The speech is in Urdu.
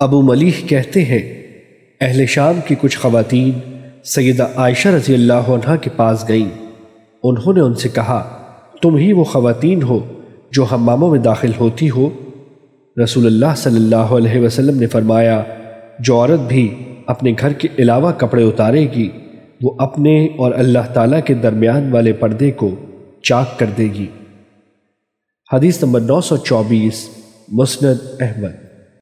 ابو ملیح کہتے ہیں، اہل شام کی کچھ خواتین سیدہ عائشہ رضی اللہ عنہ کے پاس گئیں۔ انہوں نے ان سے کہا، تم ہی وہ خواتین ہو جو حماموں میں داخل ہوتی ہو۔ رسول اللہ صلی اللہ علیہ وسلم نے فرمایا، جو عورت بھی اپنے گھر کے علاوہ کپڑے اتارے گی، وہ اپنے اور اللہ تعالیٰ کے درمیان والے پردے کو چاک کر دے گی۔ حدیث نمبر نو سو چوبیس، مسند احمد۔